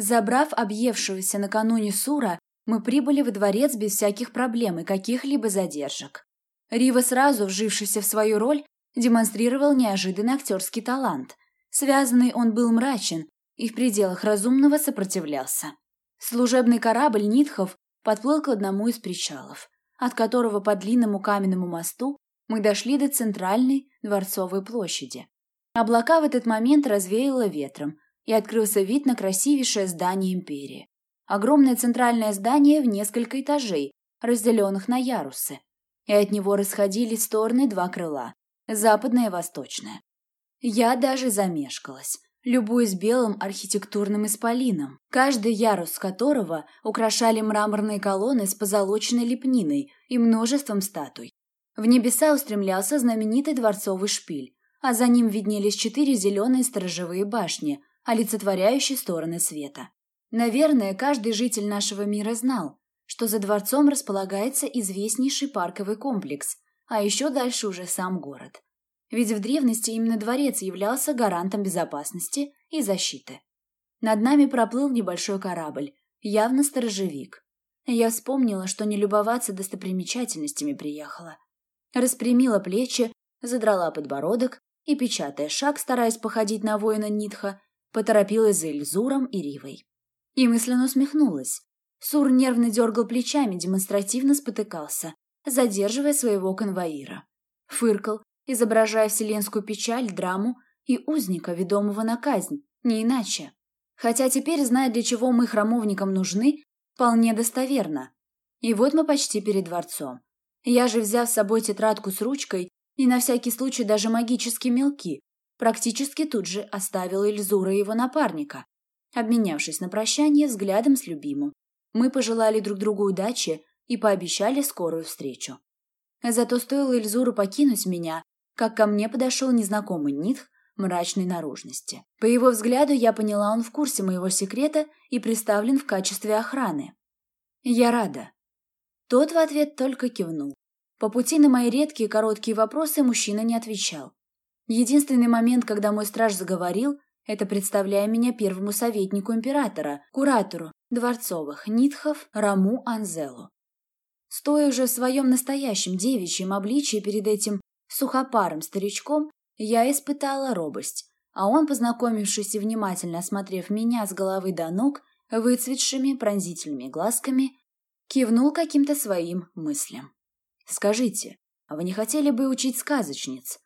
Забрав объевшегося накануне Сура, мы прибыли во дворец без всяких проблем и каких-либо задержек. Рива, сразу вжившийся в свою роль, демонстрировал неожиданный актерский талант. Связанный он был мрачен и в пределах разумного сопротивлялся. Служебный корабль Нитхов подплыл к одному из причалов, от которого по длинному каменному мосту мы дошли до центральной дворцовой площади. Облака в этот момент развеяло ветром, и открылся вид на красивейшее здание империи. Огромное центральное здание в несколько этажей, разделенных на ярусы, и от него расходились стороны два крыла – западное и восточное. Я даже замешкалась, любуясь белым архитектурным исполином, каждый ярус которого украшали мраморные колонны с позолоченной лепниной и множеством статуй. В небеса устремлялся знаменитый дворцовый шпиль, а за ним виднелись четыре зеленые сторожевые башни, олицетворяющие стороны света. Наверное, каждый житель нашего мира знал, что за дворцом располагается известнейший парковый комплекс, а еще дальше уже сам город. Ведь в древности именно дворец являлся гарантом безопасности и защиты. Над нами проплыл небольшой корабль, явно сторожевик. Я вспомнила, что не любоваться достопримечательностями приехала. Распрямила плечи, задрала подбородок и, печатая шаг, стараясь походить на воина Нитха, Поторопилась за Эльзуром и Ривой. И мысленно усмехнулась. Сур нервно дергал плечами, демонстративно спотыкался, задерживая своего конвоира. Фыркал, изображая вселенскую печаль, драму и узника, ведомого на казнь, не иначе. Хотя теперь, зная, для чего мы храмовникам нужны, вполне достоверно. И вот мы почти перед дворцом. Я же, взяв с собой тетрадку с ручкой и на всякий случай даже магические мелки, практически тут же оставил Эльзура и его напарника. Обменявшись на прощание взглядом с любимым, мы пожелали друг другу удачи и пообещали скорую встречу. Зато стоило Эльзуру покинуть меня, как ко мне подошел незнакомый Нитх мрачной наружности. По его взгляду я поняла, он в курсе моего секрета и представлен в качестве охраны. Я рада. Тот в ответ только кивнул. По пути на мои редкие короткие вопросы мужчина не отвечал. Единственный момент, когда мой страж заговорил, это представляя меня первому советнику императора, куратору дворцовых Нитхов Раму Анзелу. Стоя уже в своем настоящем девичьем обличии перед этим сухопарым старичком, я испытала робость, а он, познакомившись и внимательно осмотрев меня с головы до ног, выцветшими пронзительными глазками, кивнул каким-то своим мыслям. «Скажите, а вы не хотели бы учить сказочниц?»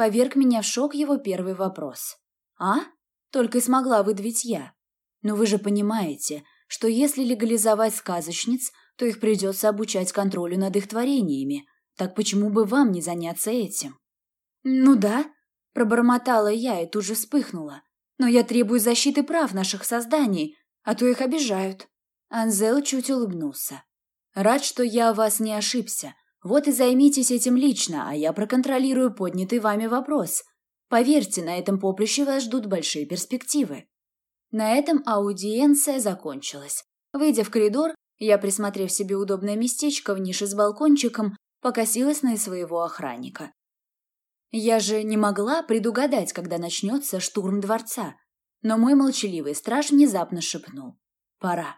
Поверг меня в шок его первый вопрос. «А?» — только и смогла выдавить я. «Но вы же понимаете, что если легализовать сказочниц, то их придется обучать контролю над их творениями. Так почему бы вам не заняться этим?» «Ну да», — пробормотала я и тут же вспыхнула. «Но я требую защиты прав наших созданий, а то их обижают». Анзел чуть улыбнулся. «Рад, что я вас не ошибся. Вот и займитесь этим лично, а я проконтролирую поднятый вами вопрос. Поверьте, на этом поприще вас ждут большие перспективы. На этом аудиенция закончилась. Выйдя в коридор, я, присмотрев себе удобное местечко в нише с балкончиком, покосилась на своего охранника. Я же не могла предугадать, когда начнется штурм дворца, но мой молчаливый страж внезапно шепнул. «Пора».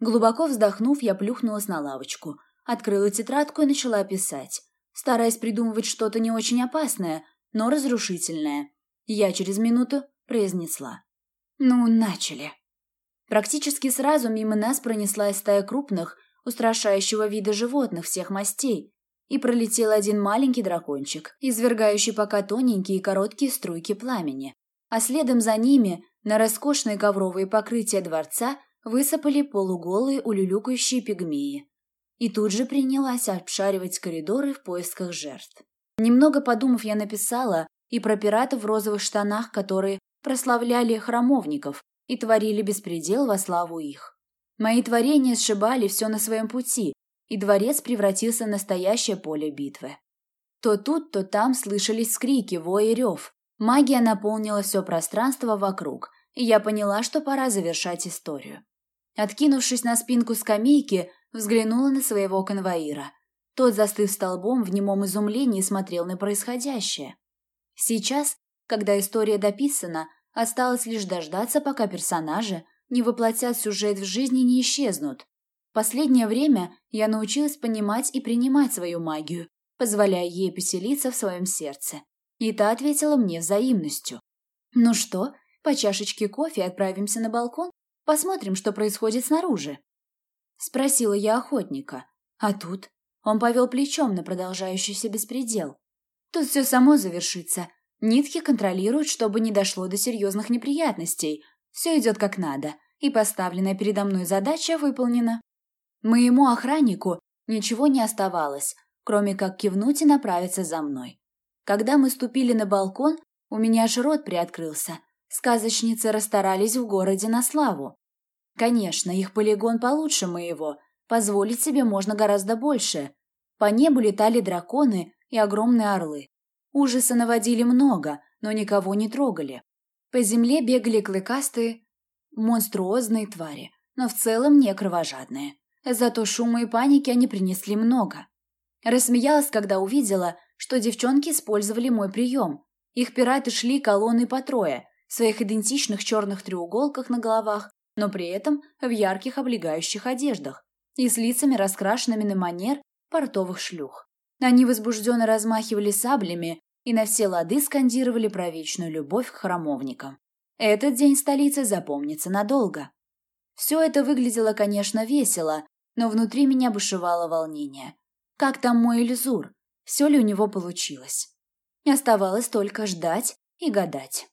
Глубоко вздохнув, я плюхнулась на лавочку – открыла тетрадку и начала писать, стараясь придумывать что-то не очень опасное, но разрушительное. Я через минуту произнесла. «Ну, начали». Практически сразу мимо нас пронеслась стая крупных, устрашающего вида животных всех мастей, и пролетел один маленький дракончик, извергающий пока тоненькие и короткие струйки пламени. А следом за ними на роскошные ковровые покрытия дворца высыпали полуголые улюлюкающие пигмеи и тут же принялась обшаривать коридоры в поисках жертв. Немного подумав, я написала и про пиратов в розовых штанах, которые прославляли храмовников и творили беспредел во славу их. Мои творения сшибали все на своем пути, и дворец превратился в настоящее поле битвы. То тут, то там слышались скрики, вой и рев. Магия наполнила все пространство вокруг, и я поняла, что пора завершать историю. Откинувшись на спинку скамейки, взглянула на своего конвоира. Тот, застыв столбом, в немом изумлении смотрел на происходящее. Сейчас, когда история дописана, осталось лишь дождаться, пока персонажи не воплотят сюжет в жизни, не исчезнут. Последнее время я научилась понимать и принимать свою магию, позволяя ей поселиться в своем сердце. И та ответила мне взаимностью. «Ну что, по чашечке кофе отправимся на балкон? Посмотрим, что происходит снаружи?» Спросила я охотника. А тут он повел плечом на продолжающийся беспредел. Тут все само завершится. Нитки контролируют, чтобы не дошло до серьезных неприятностей. Все идет как надо, и поставленная передо мной задача выполнена. Моему охраннику ничего не оставалось, кроме как кивнуть и направиться за мной. Когда мы ступили на балкон, у меня аж рот приоткрылся. Сказочницы расстарались в городе на славу. Конечно, их полигон получше моего, позволить себе можно гораздо больше. По небу летали драконы и огромные орлы. Ужаса наводили много, но никого не трогали. По земле бегали клыкастые, монструозные твари, но в целом не кровожадные. Зато шума и паники они принесли много. Рассмеялась, когда увидела, что девчонки использовали мой прием. Их пираты шли колонны по трое, в своих идентичных черных треуголках на головах, но при этом в ярких облегающих одеждах и с лицами раскрашенными на манер портовых шлюх. Они возбужденно размахивали саблями и на все лады скандировали про вечную любовь к храмовникам. Этот день столицы запомнится надолго. Все это выглядело, конечно, весело, но внутри меня бушевало волнение. Как там мой Эльзур? Все ли у него получилось? Оставалось только ждать и гадать.